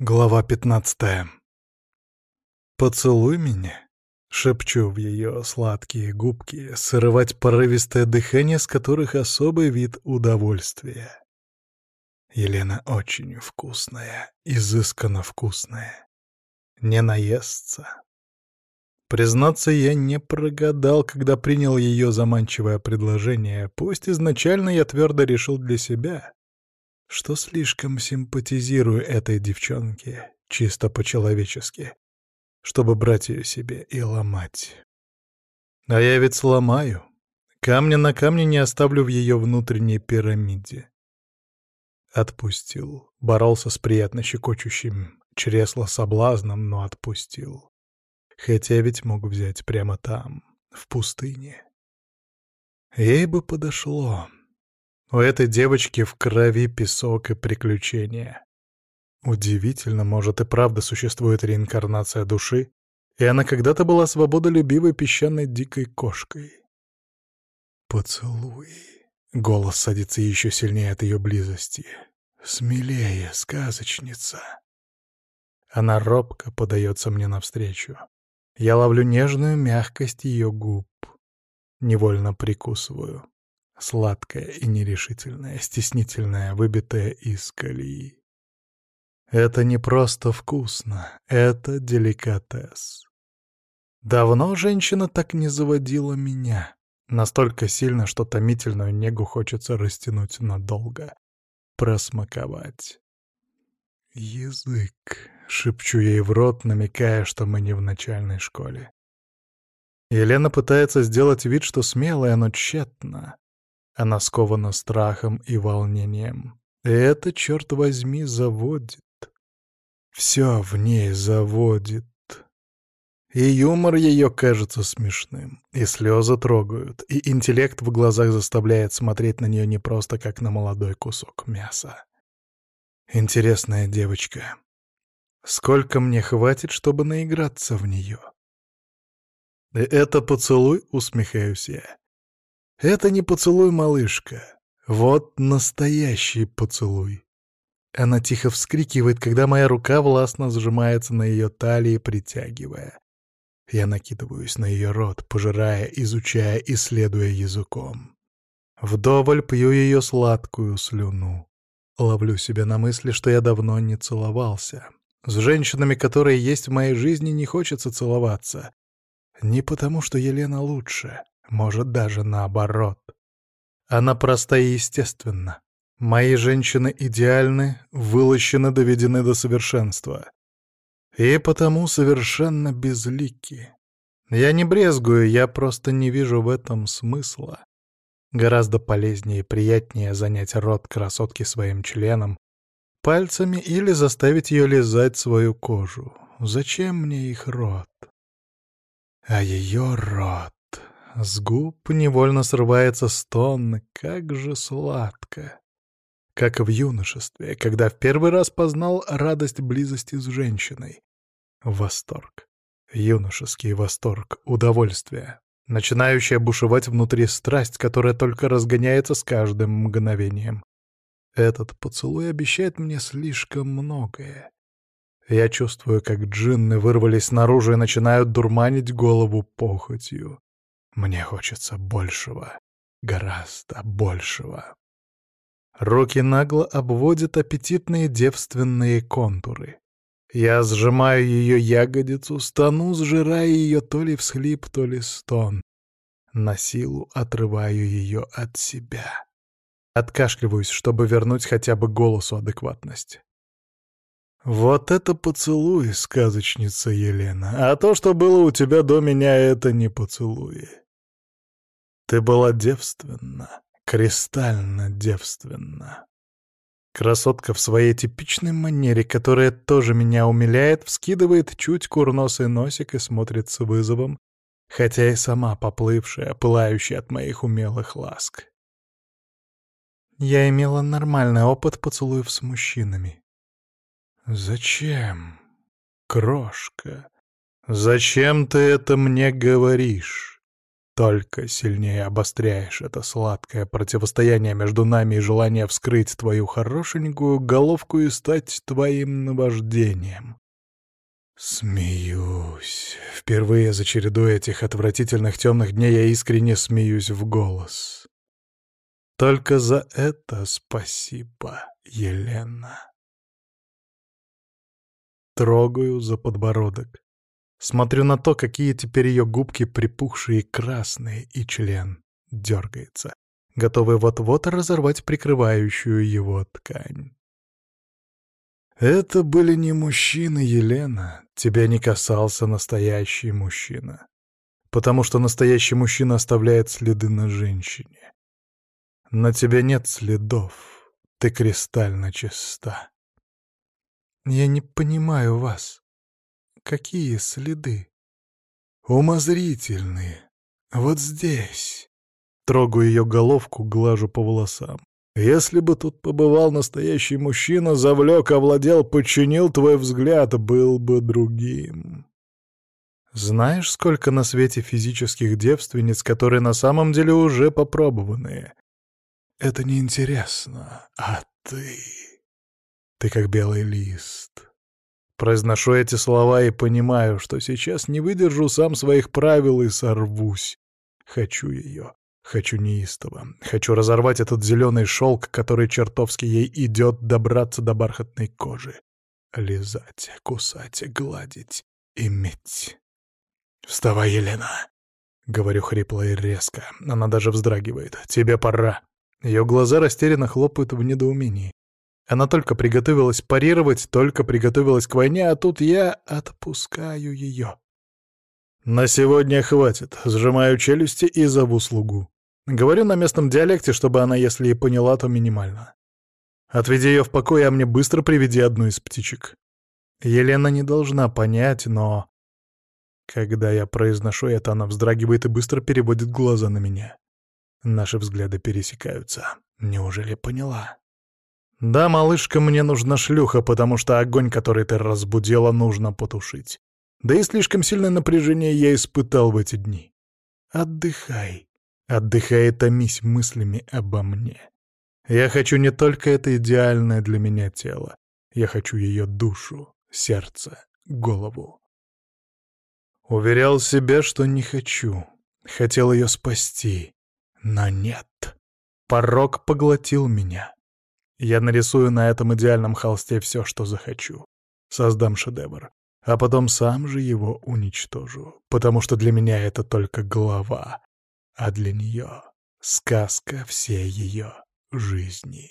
Глава пятнадцатая. «Поцелуй меня», — шепчу в ее сладкие губки, срывать порывистое дыхание, с которых особый вид удовольствия. Елена очень вкусная, изысканно вкусная. Не наестся. Признаться, я не прогадал, когда принял ее заманчивое предложение, пусть изначально я твердо решил для себя — что слишком симпатизирую этой девчонке, чисто по-человечески, чтобы брать ее себе и ломать. А я ведь сломаю. Камня на камне не оставлю в ее внутренней пирамиде. Отпустил. Боролся с приятно щекочущим чресло соблазном, но отпустил. Хотя ведь мог взять прямо там, в пустыне. Ей бы подошло. У этой девочки в крови песок и приключения. Удивительно, может и правда существует реинкарнация души, и она когда-то была свободолюбивой песчаной дикой кошкой. «Поцелуй». Голос садится еще сильнее от ее близости. «Смелее, сказочница». Она робко подается мне навстречу. Я ловлю нежную мягкость ее губ. Невольно прикусываю. Сладкая и нерешительная, стеснительная, выбитая из колеи. Это не просто вкусно, это деликатес. Давно женщина так не заводила меня. Настолько сильно, что томительную негу хочется растянуть надолго. Просмаковать. «Язык», — шепчу ей в рот, намекая, что мы не в начальной школе. Елена пытается сделать вид, что смелая, но тщетно. Она скована страхом и волнением. И это, черт возьми, заводит. Все в ней заводит. И юмор ее кажется смешным, и слезы трогают, и интеллект в глазах заставляет смотреть на нее не просто как на молодой кусок мяса. Интересная девочка. Сколько мне хватит, чтобы наиграться в нее? И это поцелуй, усмехаюсь я. Это не поцелуй, малышка. Вот настоящий поцелуй. Она тихо вскрикивает, когда моя рука властно сжимается на ее талии, притягивая. Я накидываюсь на ее рот, пожирая, изучая, исследуя языком. Вдоволь пью ее сладкую слюну. Ловлю себя на мысли, что я давно не целовался. С женщинами, которые есть в моей жизни, не хочется целоваться. Не потому, что Елена лучше, может, даже наоборот. Она проста и естественна. Мои женщины идеальны, вылощены, доведены до совершенства. И потому совершенно безлики. Я не брезгую, я просто не вижу в этом смысла. Гораздо полезнее и приятнее занять рот красотки своим членом, пальцами или заставить ее лизать свою кожу. Зачем мне их рот? А ее рот... С губ невольно срывается стон, как же сладко. Как в юношестве, когда в первый раз познал радость близости с женщиной. Восторг. Юношеский восторг, удовольствие. Начинающая бушевать внутри страсть, которая только разгоняется с каждым мгновением. Этот поцелуй обещает мне слишком многое. Я чувствую, как джинны вырвались наружу и начинают дурманить голову похотью. Мне хочется большего, гораздо большего. Руки нагло обводят аппетитные девственные контуры. Я сжимаю ее ягодицу, стану, сжирая ее то ли всхлип, то ли стон. На силу отрываю ее от себя. Откашливаюсь, чтобы вернуть хотя бы голосу адекватность. «Вот это поцелуй, сказочница Елена, а то, что было у тебя до меня, это не поцелуи. Ты была девственна, кристально девственна. Красотка в своей типичной манере, которая тоже меня умиляет, вскидывает чуть курносый носик и смотрит с вызовом, хотя и сама поплывшая, пылающая от моих умелых ласк. Я имела нормальный опыт поцелуев с мужчинами. «Зачем, крошка? Зачем ты это мне говоришь?» Только сильнее обостряешь это сладкое противостояние между нами и желание вскрыть твою хорошенькую головку и стать твоим наваждением. Смеюсь. Впервые за череду этих отвратительных темных дней я искренне смеюсь в голос. Только за это спасибо, Елена. Трогаю за подбородок. Смотрю на то, какие теперь ее губки припухшие красные, и член дергается, готовый вот-вот разорвать прикрывающую его ткань. Это были не мужчины, Елена. Тебя не касался настоящий мужчина. Потому что настоящий мужчина оставляет следы на женщине. На тебе нет следов. Ты кристально чиста. Я не понимаю вас. Какие следы? Умозрительные. Вот здесь. Трогаю ее головку, глажу по волосам. Если бы тут побывал настоящий мужчина, завлек, овладел, подчинил твой взгляд, был бы другим. Знаешь, сколько на свете физических девственниц, которые на самом деле уже попробованные? Это неинтересно, а ты... Ты как белый лист. Произношу эти слова и понимаю, что сейчас не выдержу сам своих правил и сорвусь. Хочу ее. Хочу неистово. Хочу разорвать этот зеленый шелк, который чертовски ей идет добраться до бархатной кожи. Лизать, кусать, гладить, иметь. «Вставай, Елена!» — говорю хрипло и резко. Она даже вздрагивает. «Тебе пора!» Ее глаза растерянно хлопают в недоумении. Она только приготовилась парировать, только приготовилась к войне, а тут я отпускаю ее. На сегодня хватит. Сжимаю челюсти и зову слугу. Говорю на местном диалекте, чтобы она, если и поняла, то минимально. Отведи ее в покой, а мне быстро приведи одну из птичек. Елена не должна понять, но... Когда я произношу это, она вздрагивает и быстро переводит глаза на меня. Наши взгляды пересекаются. Неужели поняла? «Да, малышка, мне нужна шлюха, потому что огонь, который ты разбудила, нужно потушить. Да и слишком сильное напряжение я испытал в эти дни. Отдыхай. Отдыхай и томись мыслями обо мне. Я хочу не только это идеальное для меня тело. Я хочу ее душу, сердце, голову. Уверял себя, что не хочу. Хотел ее спасти. Но нет. Порог поглотил меня. Я нарисую на этом идеальном холсте все, что захочу. Создам шедевр. А потом сам же его уничтожу. Потому что для меня это только глава. А для нее — сказка всей ее жизни.